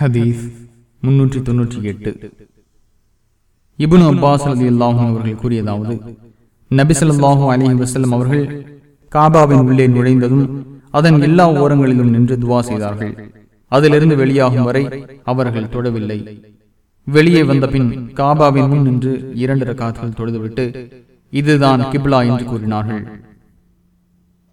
ஹதீஸ் முன்னூற்றி தொன்னூற்றி எட்டு. இபுன் அப்பாஸ் அலி அல்லாஹும் அவர்கள் கூறியதாவது நபிசல்லாஹு அலி வசல்லம் அவர்கள் காபாவின் உள்ளே நுழைந்ததும் அதன் எல்லா ஓரங்களிலும் நின்று துவா செய்தார்கள். அதிலிருந்து வெளியாகும் வரை அவர்கள் தொடவில்லை வெளியே வந்த பின் காபாவின் முன் நின்று இரண்டு ரகாத்துகள் தொழுதுவிட்டு இதுதான் கிப்லா என்று கூறினார்கள்.